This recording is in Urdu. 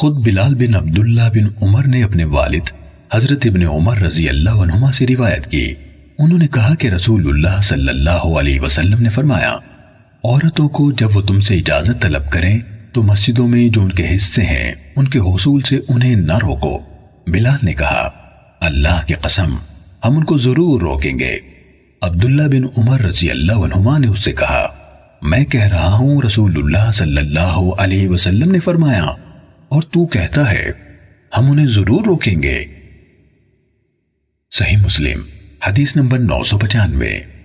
خود بلال بن عبداللہ بن عمر نے اپنے والد حضرت ابن عمر رضی اللہ عنہما سے روایت کی۔ انہوں نے کہا کہ رسول اللہ صلی اللہ علیہ وسلم نے فرمایا، عورتوں کو جب وہ تم سے اجازت طلب کریں، تو مسجدوں میں جو ان کے حصے ہیں، ان کے حصول سے انہیں نہ روکو۔ بلال نے کہا، اللہ کی قسم، ہم ان کو ضرور روکیں گے۔ عبداللہ بن عمر رضی اللہ عنہما نے اس سے کہا میں کہہ رہا ہوں رسول اللہ صلی اللہ علیہ وسلم نے فرمایا اور تو کہتا